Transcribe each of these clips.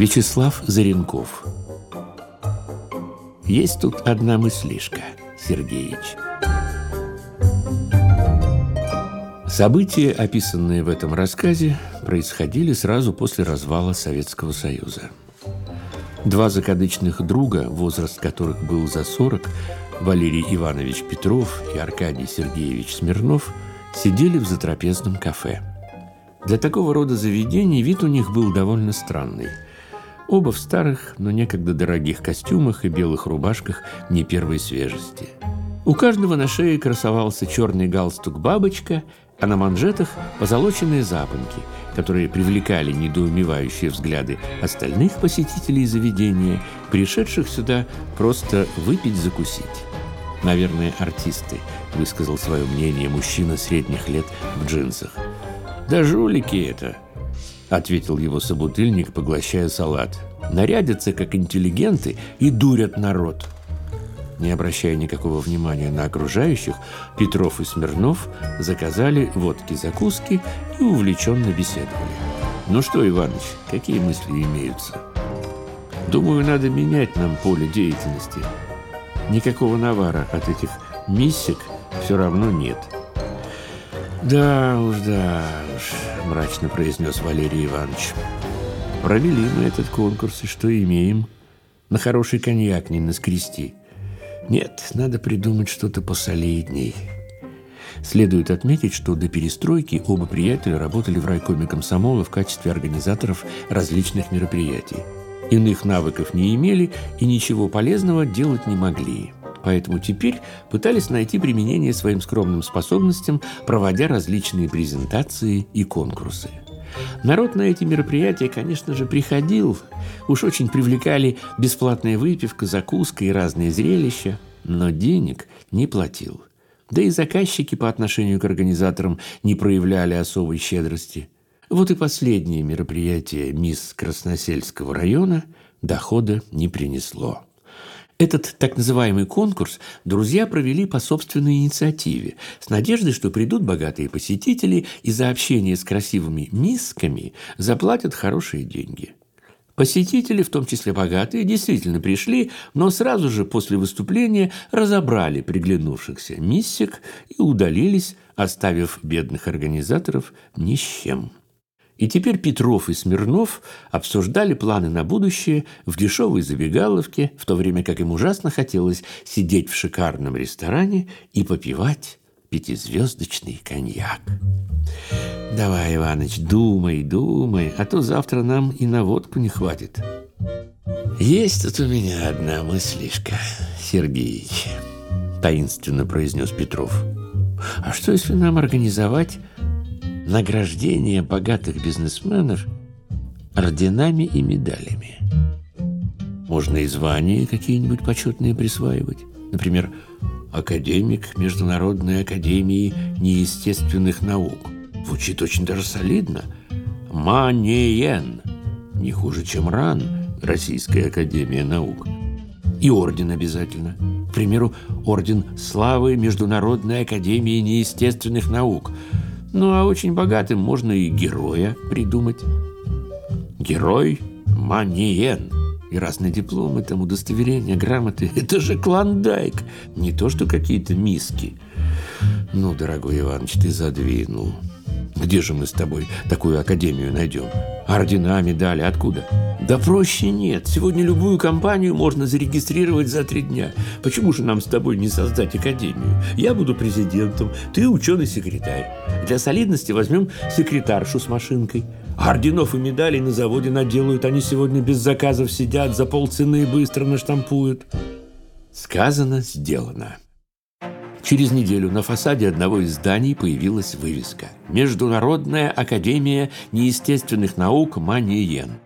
Вячеслав Заренков Есть тут одна мыслишка, Сергеич. События, описанные в этом рассказе, происходили сразу после развала Советского Союза. Два закадычных друга, возраст которых был за 40, Валерий Иванович Петров и Аркадий Сергеевич Смирнов, сидели в затрапезном кафе. Для такого рода заведений вид у них был довольно странный. Оба в старых, но некогда дорогих костюмах и белых рубашках не первой свежести. У каждого на шее красовался черный галстук-бабочка – а на манжетах позолоченные запонки, которые привлекали недоумевающие взгляды остальных посетителей заведения, пришедших сюда просто выпить-закусить. «Наверное, артисты», – высказал свое мнение мужчина средних лет в джинсах. «Да жулики это», – ответил его собутыльник, поглощая салат. «Нарядятся, как интеллигенты, и дурят народ». Не обращая никакого внимания на окружающих, Петров и Смирнов заказали водки-закуски и увлеченно беседовали. «Ну что, Иваныч, какие мысли имеются?» «Думаю, надо менять нам поле деятельности. Никакого навара от этих миссик все равно нет». «Да уж, да уж», – мрачно произнес Валерий Иванович. «Провели мы этот конкурс, и что имеем? На хороший коньяк не наскрести». Нет, надо придумать что-то посолидней. Следует отметить, что до перестройки оба приятеля работали в райкоме комсомола в качестве организаторов различных мероприятий. Иных навыков не имели и ничего полезного делать не могли. Поэтому теперь пытались найти применение своим скромным способностям, проводя различные презентации и конкурсы. Народ на эти мероприятия, конечно же, приходил. Уж очень привлекали бесплатная выпивка, закуска и разные зрелища, но денег не платил. Да и заказчики по отношению к организаторам не проявляли особой щедрости. Вот и последнее мероприятие мисс Красносельского района дохода не принесло. Этот так называемый конкурс друзья провели по собственной инициативе, с надеждой, что придут богатые посетители и за общение с красивыми мисками заплатят хорошие деньги. Посетители, в том числе богатые, действительно пришли, но сразу же после выступления разобрали приглянувшихся миссик и удалились, оставив бедных организаторов ни с чем. И теперь Петров и Смирнов обсуждали планы на будущее в дешевой забегаловке, в то время как им ужасно хотелось сидеть в шикарном ресторане и попивать пятизвездочный коньяк. «Давай, Иваныч, думай, думай, а то завтра нам и на водку не хватит». «Есть тут у меня одна мыслишка, Сергеич», – таинственно произнес Петров. «А что, если нам организовать награждение богатых бизнесменов орденами и медалями. Можно и звания какие-нибудь почетные присваивать. Например, академик Международной академии неестественных наук. Звучит очень даже солидно. Манеен. Не хуже, чем РАН, Российская академия наук. И орден обязательно. К примеру, орден славы Международной академии неестественных наук – ну, а очень богатым можно и героя придумать. Герой Маниен. И разные дипломы, там удостоверения, грамоты. Это же клондайк. Не то, что какие-то миски. Ну, дорогой Иваныч, ты задвинул. Где же мы с тобой такую академию найдем? Ордена, медали, откуда? Да проще нет. Сегодня любую компанию можно зарегистрировать за три дня. Почему же нам с тобой не создать академию? Я буду президентом, ты ученый-секретарь. Для солидности возьмем секретаршу с машинкой. Орденов и медалей на заводе наделают, они сегодня без заказов сидят, за полцены быстро наштампуют. Сказано, сделано. Через неделю на фасаде одного из зданий появилась вывеска «Международная академия неестественных наук Маниен».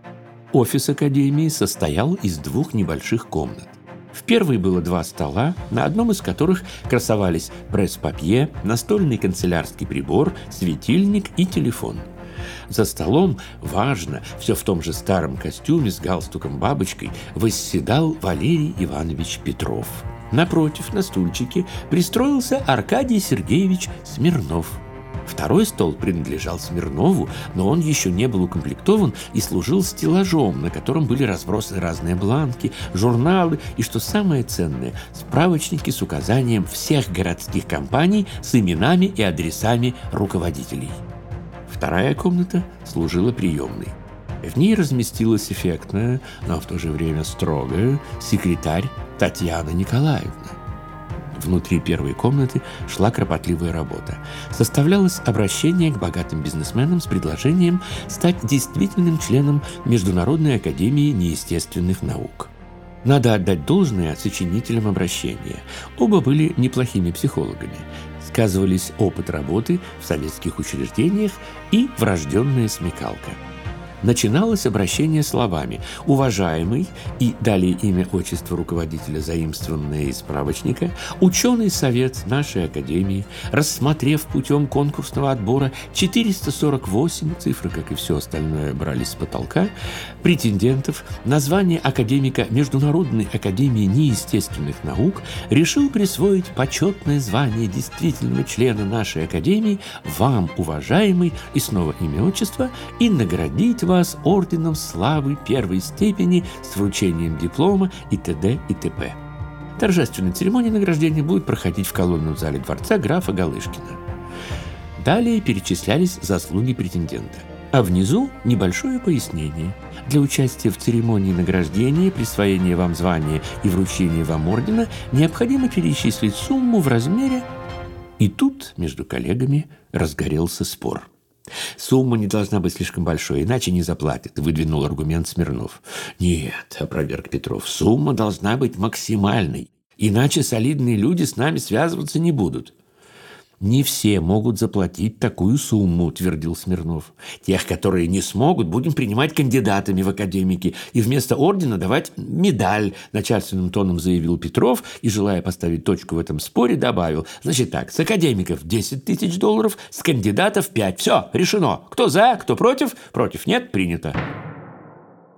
Офис академии состоял из двух небольших комнат. В первой было два стола, на одном из которых красовались пресс-папье, настольный канцелярский прибор, светильник и телефон. За столом, важно, все в том же старом костюме с галстуком-бабочкой, восседал Валерий Иванович Петров – Напротив, на стульчике, пристроился Аркадий Сергеевич Смирнов. Второй стол принадлежал Смирнову, но он еще не был укомплектован и служил стеллажом, на котором были разбросаны разные бланки, журналы и, что самое ценное, справочники с указанием всех городских компаний с именами и адресами руководителей. Вторая комната служила приемной. В ней разместилась эффектная, но в то же время строгая секретарь Татьяна Николаевна. Внутри первой комнаты шла кропотливая работа. Составлялось обращение к богатым бизнесменам с предложением стать действительным членом Международной академии неестественных наук. Надо отдать должное сочинителям обращения. Оба были неплохими психологами. Сказывались опыт работы в советских учреждениях и врожденная смекалка – начиналось обращение словами «Уважаемый» и далее имя отчество руководителя, заимствованное из справочника, ученый совет нашей академии, рассмотрев путем конкурсного отбора 448, цифры, как и все остальное, брались с потолка, претендентов на звание академика Международной академии неестественных наук решил присвоить почетное звание действительного члена нашей академии вам, уважаемый, и снова имя отчество, и наградить вас вас орденом славы первой степени с вручением диплома и т.д. и т.п. Торжественная церемония награждения будет проходить в колонном зале дворца графа Галышкина. Далее перечислялись заслуги претендента. А внизу небольшое пояснение. Для участия в церемонии награждения, присвоения вам звания и вручения вам ордена необходимо перечислить сумму в размере... И тут между коллегами разгорелся спор – Сумма не должна быть слишком большой, иначе не заплатит, выдвинул аргумент Смирнов. Нет, опроверг Петров, сумма должна быть максимальной, иначе солидные люди с нами связываться не будут. «Не все могут заплатить такую сумму», – твердил Смирнов. «Тех, которые не смогут, будем принимать кандидатами в академики и вместо ордена давать медаль», – начальственным тоном заявил Петров и, желая поставить точку в этом споре, добавил. «Значит так, с академиков 10 тысяч долларов, с кандидатов 5. Все, решено. Кто за, кто против? Против нет, принято».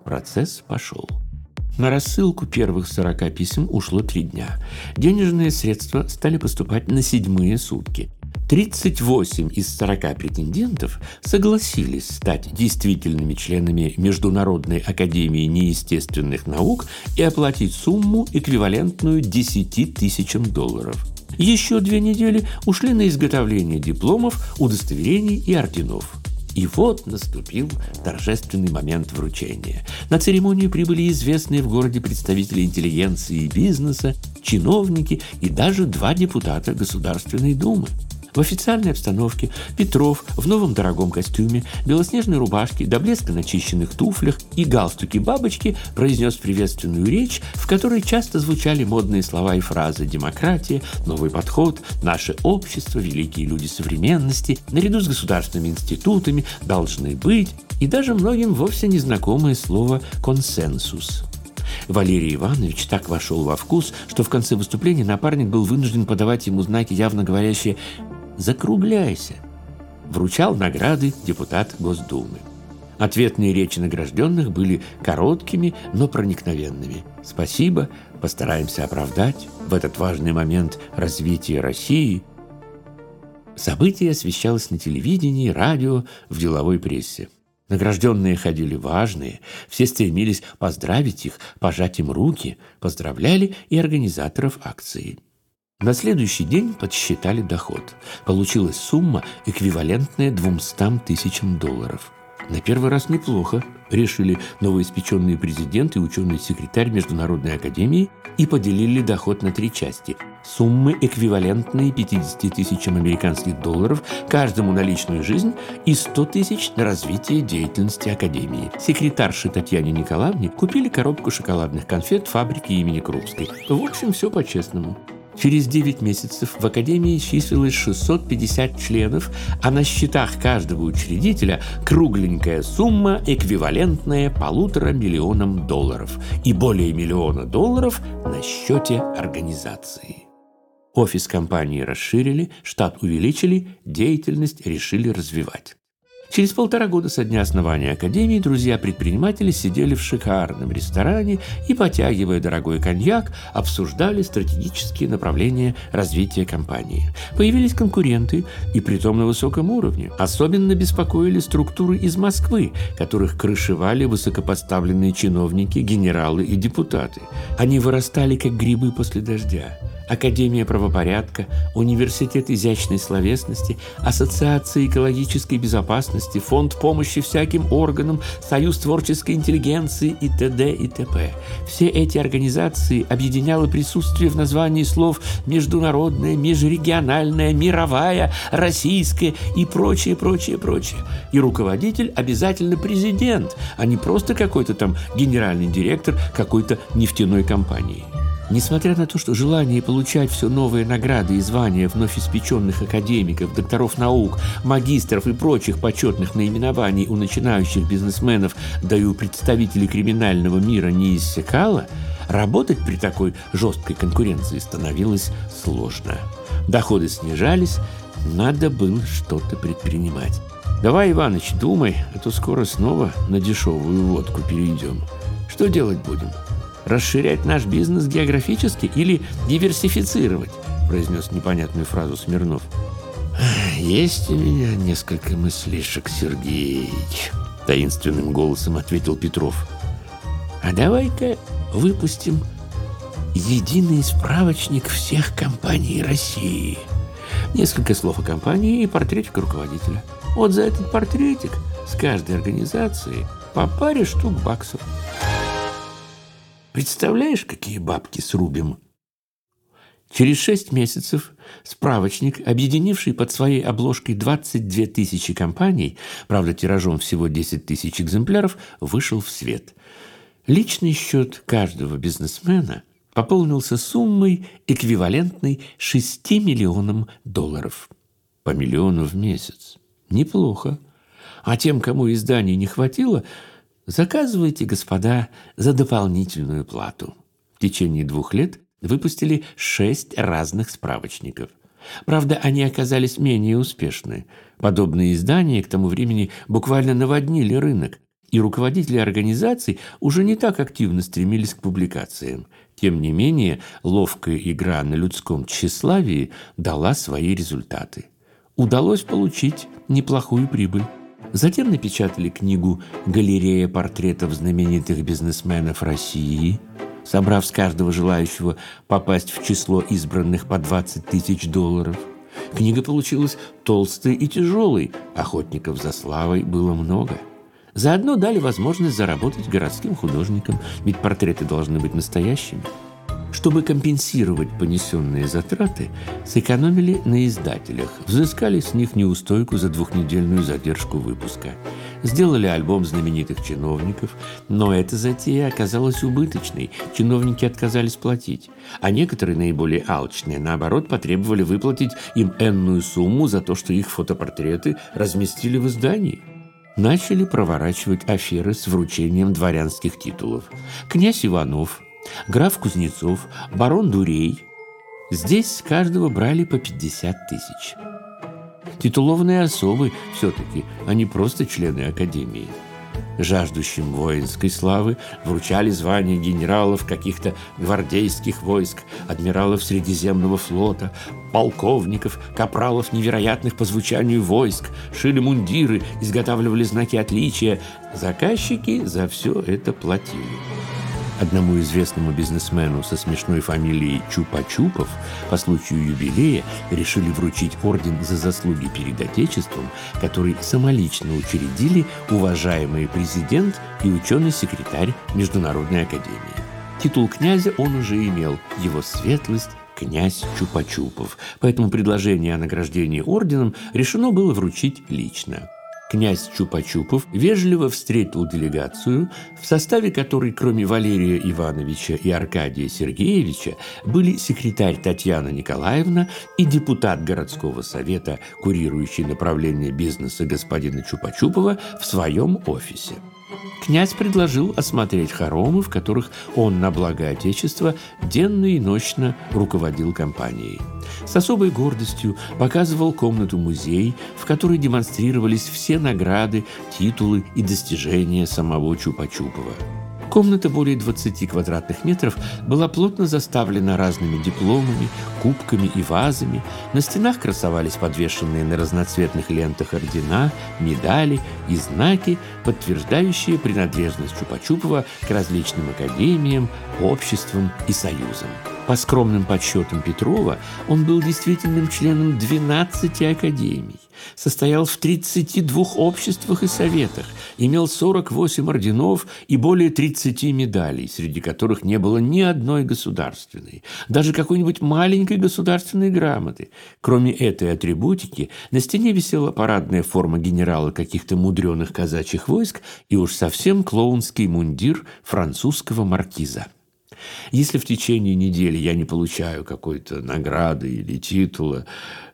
Процесс пошел. На рассылку первых 40 писем ушло три дня. Денежные средства стали поступать на седьмые сутки. 38 из 40 претендентов согласились стать действительными членами Международной академии неестественных наук и оплатить сумму, эквивалентную 10 тысячам долларов. Еще две недели ушли на изготовление дипломов, удостоверений и орденов. И вот наступил торжественный момент вручения. На церемонию прибыли известные в городе представители интеллигенции и бизнеса, чиновники и даже два депутата Государственной Думы. В официальной обстановке Петров в новом дорогом костюме, белоснежной рубашке, до блеска начищенных туфлях и галстуке бабочки произнес приветственную речь, в которой часто звучали модные слова и фразы «демократия», «новый подход», «наше общество», «великие люди современности», наряду с государственными институтами должны быть и даже многим вовсе незнакомое слово «консенсус». Валерий Иванович так вошел во вкус, что в конце выступления напарник был вынужден подавать ему знаки, явно говорящие закругляйся!» Вручал награды депутат Госдумы. Ответные речи награжденных были короткими, но проникновенными. «Спасибо, постараемся оправдать в этот важный момент развития России». Событие освещалось на телевидении, радио, в деловой прессе. Награжденные ходили важные, все стремились поздравить их, пожать им руки, поздравляли и организаторов акции. На следующий день подсчитали доход. Получилась сумма, эквивалентная 200 тысячам долларов. На первый раз неплохо, решили новоиспеченный президент и ученый-секретарь Международной академии и поделили доход на три части. Суммы, эквивалентные 50 тысячам американских долларов каждому на личную жизнь и 100 тысяч на развитие деятельности Академии. Секретарши Татьяне Николаевне купили коробку шоколадных конфет фабрики имени Крупской. В общем, все по-честному. Через 9 месяцев в Академии числилось 650 членов, а на счетах каждого учредителя кругленькая сумма, эквивалентная полутора миллионам долларов, и более миллиона долларов на счете организации. Офис компании расширили, штат увеличили, деятельность решили развивать. Через полтора года со дня основания Академии друзья-предприниматели сидели в шикарном ресторане и, потягивая дорогой коньяк, обсуждали стратегические направления развития компании. Появились конкуренты, и притом на высоком уровне. Особенно беспокоили структуры из Москвы, которых крышевали высокопоставленные чиновники, генералы и депутаты. Они вырастали, как грибы после дождя. Академия правопорядка, Университет изящной словесности, Ассоциация экологической безопасности, Фонд помощи всяким органам, Союз творческой интеллигенции и т.д. и т.п. Все эти организации объединяло присутствие в названии слов международная, межрегиональная, мировая, российская и прочее, прочее, прочее. И руководитель обязательно президент, а не просто какой-то там генеральный директор какой-то нефтяной компании. Несмотря на то, что желание получать все новые награды и звания вновь испеченных академиков, докторов наук, магистров и прочих почетных наименований у начинающих бизнесменов, да и у представителей криминального мира не иссякало, работать при такой жесткой конкуренции становилось сложно. Доходы снижались, надо было что-то предпринимать. Давай, Иваныч, думай, а то скоро снова на дешевую водку перейдем. Что делать будем? Расширять наш бизнес географически или диверсифицировать?» произнес непонятную фразу Смирнов. «Есть у меня несколько мыслишек, Сергеич», таинственным голосом ответил Петров. «А давай-ка выпустим единый справочник всех компаний России. Несколько слов о компании и портретик руководителя. Вот за этот портретик с каждой организации по паре штук баксов. Представляешь, какие бабки срубим? Через шесть месяцев справочник, объединивший под своей обложкой 22 тысячи компаний, правда тиражом всего 10 тысяч экземпляров, вышел в свет. Личный счет каждого бизнесмена пополнился суммой, эквивалентной 6 миллионам долларов. По миллиону в месяц. Неплохо. А тем, кому изданий не хватило – Заказывайте, господа, за дополнительную плату. В течение двух лет выпустили шесть разных справочников. Правда, они оказались менее успешны. Подобные издания к тому времени буквально наводнили рынок, и руководители организаций уже не так активно стремились к публикациям. Тем не менее, ловкая игра на людском тщеславии дала свои результаты. Удалось получить неплохую прибыль. Затем напечатали книгу «Галерея портретов знаменитых бизнесменов России», собрав с каждого желающего попасть в число избранных по 20 тысяч долларов. Книга получилась толстой и тяжелой, охотников за славой было много. Заодно дали возможность заработать городским художникам, ведь портреты должны быть настоящими. Чтобы компенсировать понесенные затраты, сэкономили на издателях, взыскали с них неустойку за двухнедельную задержку выпуска. Сделали альбом знаменитых чиновников, но эта затея оказалась убыточной, чиновники отказались платить, а некоторые наиболее алчные, наоборот, потребовали выплатить им энную сумму за то, что их фотопортреты разместили в издании начали проворачивать аферы с вручением дворянских титулов. Князь Иванов, граф Кузнецов, барон Дурей. Здесь каждого брали по 50 тысяч. Титулованные особы все-таки, а не просто члены Академии. Жаждущим воинской славы вручали звания генералов каких-то гвардейских войск, адмиралов Средиземного флота, полковников, капралов невероятных по звучанию войск, шили мундиры, изготавливали знаки отличия. Заказчики за все это платили. Одному известному бизнесмену со смешной фамилией Чупа-Чупов по случаю юбилея решили вручить орден за заслуги перед Отечеством, который самолично учредили уважаемый президент и ученый-секретарь Международной академии. Титул князя он уже имел, его светлость князь Чупа-Чупов, поэтому предложение о награждении орденом решено было вручить лично. Князь Чупа-Чупов вежливо встретил делегацию, в составе которой, кроме Валерия Ивановича и Аркадия Сергеевича, были секретарь Татьяна Николаевна и депутат городского совета, курирующий направление бизнеса господина Чупа-Чупова в своем офисе. Князь предложил осмотреть хоромы, в которых он на благо Отечества денно и ночно руководил компанией. С особой гордостью показывал комнату-музей, в которой демонстрировались все награды, титулы и достижения самого Чупа-Чупова. Комната более 20 квадратных метров была плотно заставлена разными дипломами, кубками и вазами. На стенах красовались подвешенные на разноцветных лентах ордена, медали и знаки, подтверждающие принадлежность Чупа-Чупова к различным академиям, обществам и союзам. По скромным подсчетам Петрова, он был действительным членом 12 академий, состоял в 32 обществах и советах, имел 48 орденов и более 30 медалей, среди которых не было ни одной государственной, даже какой-нибудь маленькой государственной грамоты. Кроме этой атрибутики, на стене висела парадная форма генерала каких-то мудреных казачьих войск и уж совсем клоунский мундир французского маркиза. Если в течение недели я не получаю какой-то награды или титула,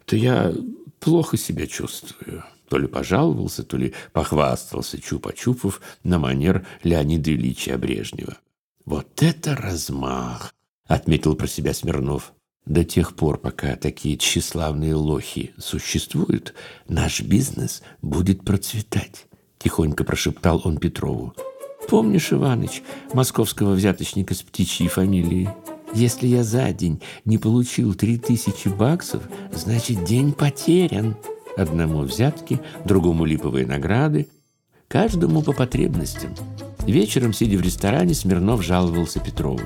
то я плохо себя чувствую. То ли пожаловался, то ли похвастался Чупа-Чупов на манер Леонида Ильича Брежнева. «Вот это размах!» — отметил про себя Смирнов. «До тех пор, пока такие тщеславные лохи существуют, наш бизнес будет процветать», — тихонько прошептал он Петрову. Помнишь, Иваныч, московского взяточника с птичьей фамилией? Если я за день не получил три тысячи баксов, значит, день потерян. Одному взятки, другому липовые награды, каждому по потребностям. Вечером, сидя в ресторане, Смирнов жаловался Петрову.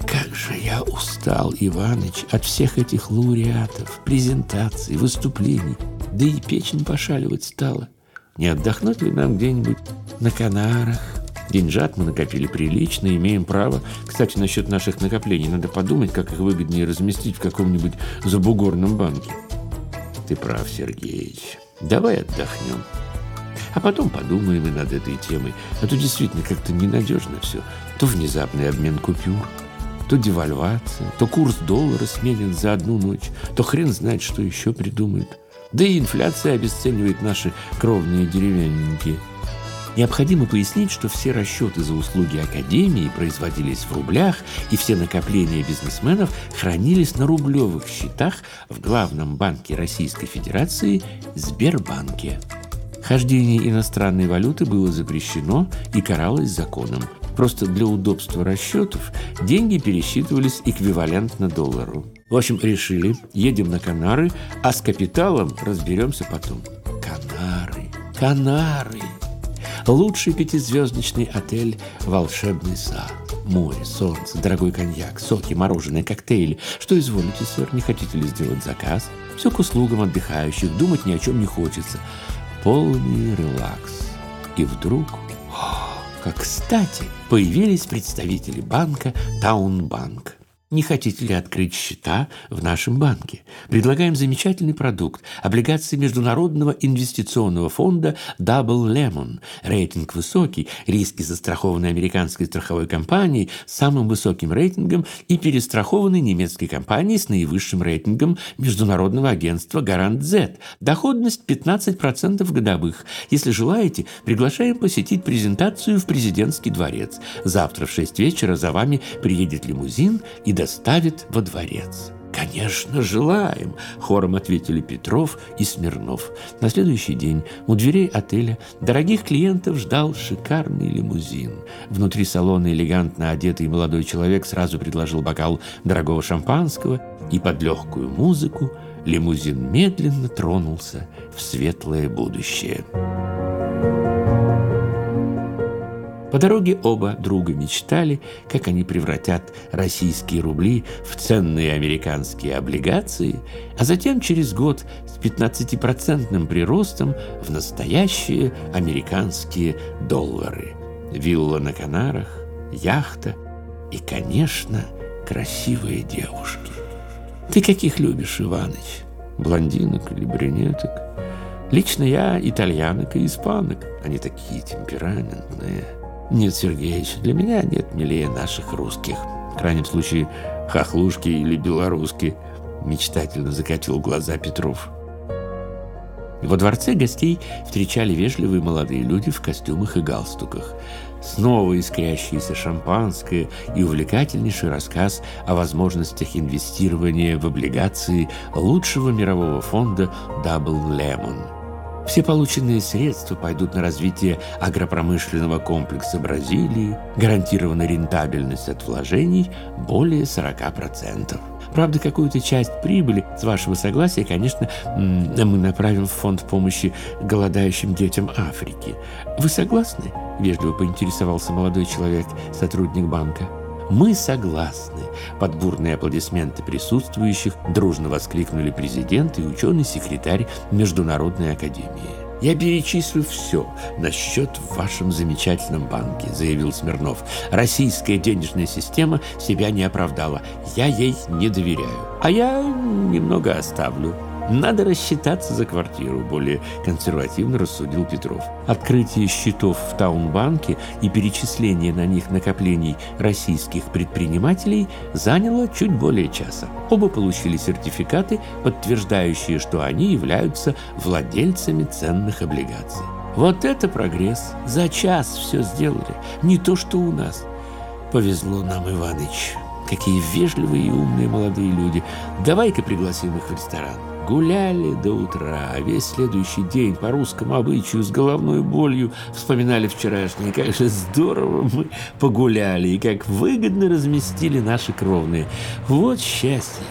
«Как же я устал, Иваныч, от всех этих лауреатов, презентаций, выступлений. Да и печень пошаливать стала. Не отдохнуть ли нам где-нибудь на Канарах?» Деньжат мы накопили прилично, имеем право. Кстати, насчет наших накоплений надо подумать, как их выгоднее разместить в каком-нибудь забугорном банке. Ты прав, Сергеич. Давай отдохнем. А потом подумаем и над этой темой. А то действительно как-то ненадежно все. То внезапный обмен купюр, то девальвация, то курс доллара сменен за одну ночь, то хрен знает, что еще придумают. Да и инфляция обесценивает наши кровные деревянники. Необходимо пояснить, что все расчеты за услуги Академии производились в рублях, и все накопления бизнесменов хранились на рублевых счетах в главном банке Российской Федерации Сбербанке. Хождение иностранной валюты было запрещено и каралось законом. Просто для удобства расчетов деньги пересчитывались эквивалентно доллару. В общем, решили, едем на Канары, а с капиталом разберемся потом. Канары, Канары. Лучший пятизвездочный отель «Волшебный сад». Море, солнце, дорогой коньяк, соки, мороженое, коктейли. Что изволите, сэр, не хотите ли сделать заказ? Все к услугам отдыхающих, думать ни о чем не хочется. Полный релакс. И вдруг, о, как кстати, появились представители банка Таунбанк. Не хотите ли открыть счета в нашем банке? Предлагаем замечательный продукт – облигации Международного инвестиционного фонда Double Lemon. Рейтинг высокий, риски застрахованы американской страховой компанией с самым высоким рейтингом и перестрахованы немецкой компанией с наивысшим рейтингом Международного агентства Гарант Z. Доходность 15% годовых. Если желаете, приглашаем посетить презентацию в президентский дворец. Завтра в 6 вечера за вами приедет лимузин и доставит во дворец. «Конечно, желаем!» – хором ответили Петров и Смирнов. На следующий день у дверей отеля дорогих клиентов ждал шикарный лимузин. Внутри салона элегантно одетый молодой человек сразу предложил бокал дорогого шампанского, и под легкую музыку лимузин медленно тронулся в светлое будущее. По дороге оба друга мечтали, как они превратят российские рубли в ценные американские облигации, а затем через год с 15% приростом в настоящие американские доллары. Вилла на Канарах, яхта и, конечно, красивые девушки. Ты каких любишь, Иваныч? Блондинок или брюнеток? Лично я итальянок и испанок. Они такие темпераментные. Нет, Сергеевич, для меня нет милее наших русских. В крайнем случае, хохлушки или белорусски. Мечтательно закатил глаза Петров. Во дворце гостей встречали вежливые молодые люди в костюмах и галстуках. Снова искрящееся шампанское и увлекательнейший рассказ о возможностях инвестирования в облигации лучшего мирового фонда Double Lemon. Все полученные средства пойдут на развитие агропромышленного комплекса Бразилии, гарантированная рентабельность от вложений более 40%. Правда, какую-то часть прибыли, с вашего согласия, конечно, мы направим в фонд помощи голодающим детям Африки. Вы согласны? Вежливо поинтересовался молодой человек, сотрудник банка. «Мы согласны!» Под бурные аплодисменты присутствующих дружно воскликнули президент и ученый-секретарь Международной академии. «Я перечислю все на счет в вашем замечательном банке», — заявил Смирнов. «Российская денежная система себя не оправдала. Я ей не доверяю. А я немного оставлю. Надо рассчитаться за квартиру, более консервативно рассудил Петров. Открытие счетов в Таунбанке и перечисление на них накоплений российских предпринимателей заняло чуть более часа. Оба получили сертификаты, подтверждающие, что они являются владельцами ценных облигаций. Вот это прогресс! За час все сделали. Не то, что у нас. Повезло нам, Иваныч. Какие вежливые и умные молодые люди. Давай-ка пригласим их в ресторан. Гуляли до утра, а весь следующий день по русскому обычаю с головной болью вспоминали вчерашнее. Как же здорово мы погуляли и как выгодно разместили наши кровные. Вот счастье!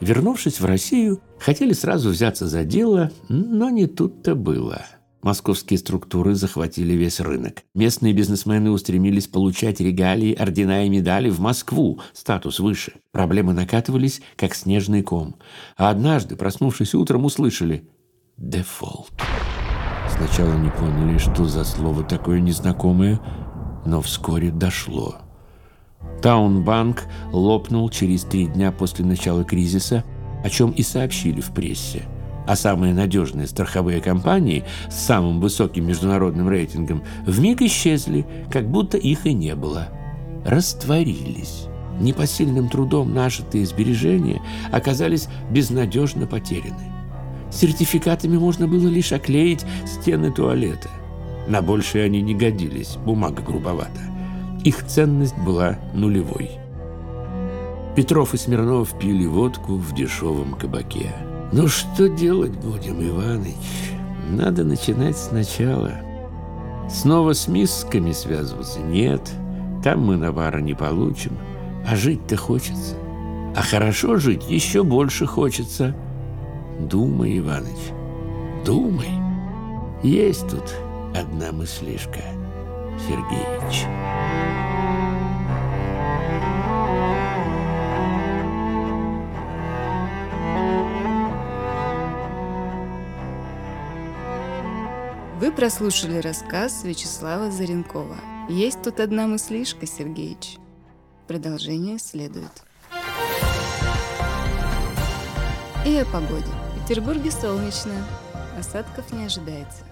Вернувшись в Россию, хотели сразу взяться за дело, но не тут-то было. Московские структуры захватили весь рынок. Местные бизнесмены устремились получать регалии, ордена и медали в Москву, статус выше. Проблемы накатывались, как снежный ком. А однажды, проснувшись утром, услышали «дефолт». Сначала не поняли, что за слово такое незнакомое, но вскоре дошло. Таунбанк лопнул через три дня после начала кризиса, о чем и сообщили в прессе – а самые надежные страховые компании с самым высоким международным рейтингом вмиг исчезли, как будто их и не было. Растворились. Непосильным трудом нажитые сбережения оказались безнадежно потеряны. Сертификатами можно было лишь оклеить стены туалета. На большее они не годились, бумага грубовата. Их ценность была нулевой. Петров и Смирнов пили водку в дешевом кабаке. Ну что делать будем, Иваныч? Надо начинать сначала. Снова с мисками связываться? Нет. Там мы навара не получим. А жить-то хочется. А хорошо жить еще больше хочется. Думай, Иваныч, думай. Есть тут одна мыслишка, Сергеич. Вы прослушали рассказ Вячеслава Заренкова. Есть тут одна мыслишка, Сергеич. Продолжение следует. И о погоде. В Петербурге солнечно. Осадков не ожидается.